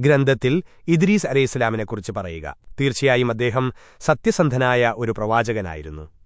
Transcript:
ഗ്രന്ഥത്തിൽ ഇദ്രീസ് അലൈഹിസ്ലാമിനെക്കുറിച്ച് പറയുക. തീർച്ചയായും അദ്ദേഹം സത്യസന്ധനായ ഒരു പ്രവാചകനായിരുന്നു.